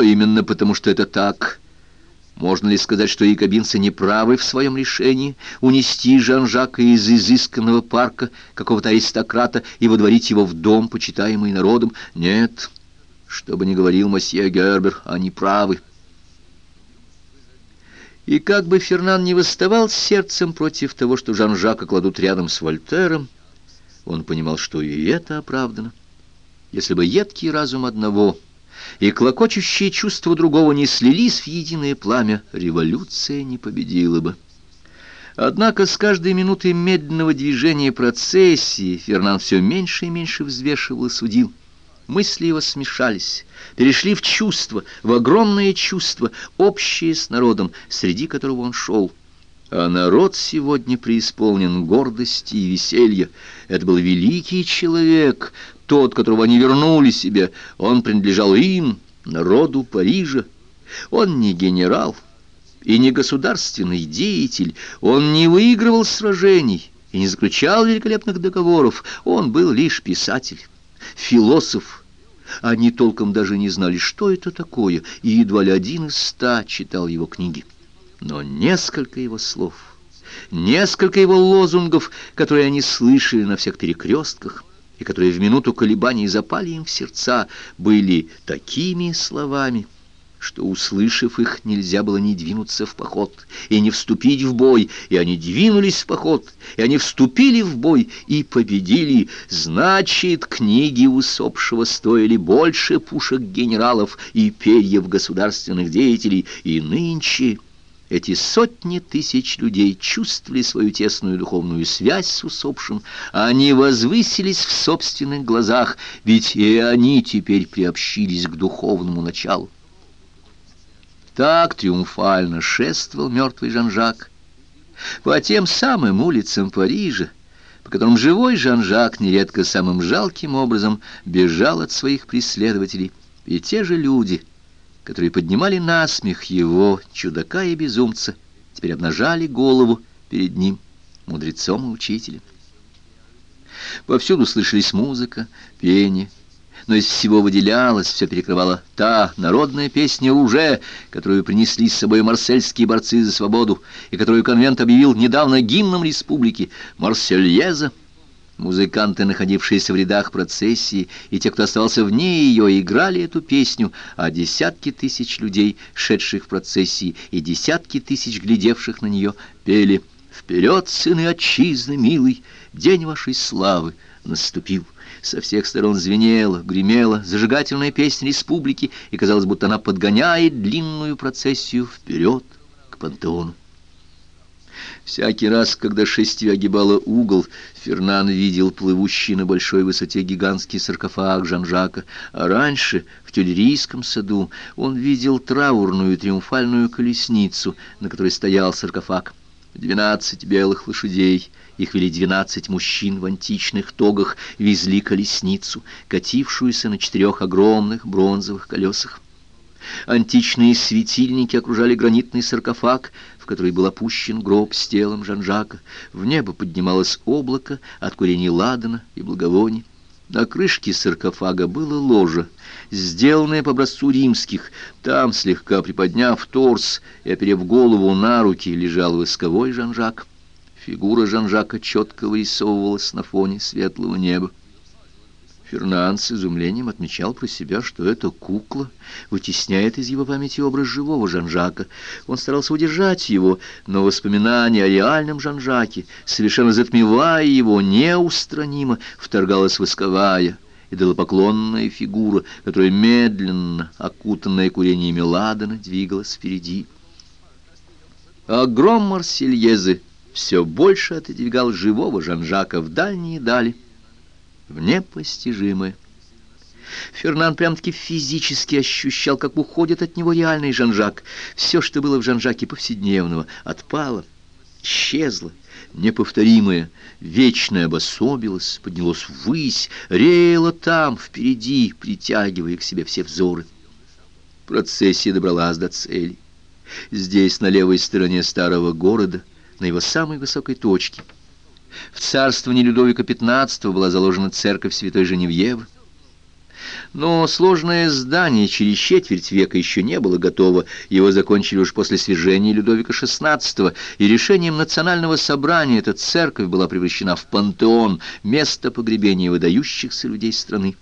Но именно потому, что это так, можно ли сказать, что якобинцы не правы в своем решении унести Жан-Жака из изысканного парка какого-то аристократа и водворить его в дом, почитаемый народом? Нет, что бы ни говорил мосье Гербер, они правы. И как бы Фернан не восставал сердцем против того, что Жан-Жака кладут рядом с Вольтером, он понимал, что и это оправдано. Если бы едкий разум одного и клокочущие чувства другого не слились в единое пламя, революция не победила бы. Однако с каждой минутой медленного движения процессии Фернан все меньше и меньше взвешивал и судил. Мысли его смешались, перешли в чувство, в огромное чувство, общее с народом, среди которого он шел. А народ сегодня преисполнен гордости и веселья. Это был великий человек, тот, которого они вернули себе. Он принадлежал им, народу Парижа. Он не генерал и не государственный деятель. Он не выигрывал сражений и не заключал великолепных договоров. Он был лишь писатель, философ, они толком даже не знали, что это такое, и едва ли один из ста читал его книги. Но несколько его слов, несколько его лозунгов, которые они слышали на всех перекрестках, и которые в минуту колебаний запали им в сердца, были такими словами — что, услышав их, нельзя было не двинуться в поход и не вступить в бой, и они двинулись в поход, и они вступили в бой и победили. Значит, книги усопшего стоили больше пушек генералов и перьев государственных деятелей, и нынче... Эти сотни тысяч людей чувствовали свою тесную духовную связь с усопшим, они возвысились в собственных глазах, ведь и они теперь приобщились к духовному началу. Так триумфально шествовал мертвый Жан-Жак по тем самым улицам Парижа, по которым живой Жан-Жак нередко самым жалким образом бежал от своих преследователей, и те же люди, которые поднимали насмех его, чудака и безумца, теперь обнажали голову перед ним, мудрецом и учителем. Повсюду слышались музыка, пение, но из всего выделялась, все перекрывала та народная песня «Руже», которую принесли с собой марсельские борцы за свободу, и которую конвент объявил недавно гимном республики «Марсельеза». Музыканты, находившиеся в рядах процессии, и те, кто оставался вне ее, играли эту песню, а десятки тысяч людей, шедших в процессии, и десятки тысяч глядевших на нее, пели «Вперед, сыны отчизны, милый, день вашей славы наступил». Со всех сторон звенела, гремела зажигательная песня республики, и казалось, будто она подгоняет длинную процессию вперед к пантеону. Всякий раз, когда шествие огибало угол, Фернан видел плывущий на большой высоте гигантский саркофаг Жан-Жака, а раньше, в Тюльрийском саду, он видел траурную триумфальную колесницу, на которой стоял саркофаг. Двенадцать белых лошадей — их вели двенадцать мужчин в античных тогах, везли колесницу, катившуюся на четырех огромных бронзовых колесах. Античные светильники окружали гранитный саркофаг, в который был опущен гроб с телом Жан-Жака. В небо поднималось облако от курений ладана и благовоний. На крышке саркофага было ложе, сделанное по образцу римских. Там, слегка приподняв торс и оперев голову на руки, лежал восковой Жан-Жак. Фигура Жан-Жака четко вырисовывалась на фоне светлого неба. Фернан с изумлением отмечал про себя, что эта кукла вытесняет из его памяти образ живого Жан-Жака. Он старался удержать его, но воспоминание о реальном Жан-Жаке, совершенно затмевая его, неустранимо вторгалась восковая и долопоклонная фигура, которая медленно, окутанная курениями ладана, двигалась впереди. А Марсельезы все больше отодвигал живого Жан-Жака в дальние дали, в непостижимое. Фернан прям-таки физически ощущал, как уходит от него реальный Жан-Жак. Все, что было в Жан-Жаке повседневного, отпало, исчезло, неповторимое, вечное обособилось, поднялось ввысь, реяло там, впереди, притягивая к себе все взоры. Процессия добралась до цели. Здесь, на левой стороне старого города, на его самой высокой точке. В царствовании Людовика XV была заложена церковь Святой Женевьевы. Но сложное здание через четверть века еще не было готово, его закончили уж после свержения Людовика XVI, и решением национального собрания эта церковь была превращена в пантеон, место погребения выдающихся людей страны.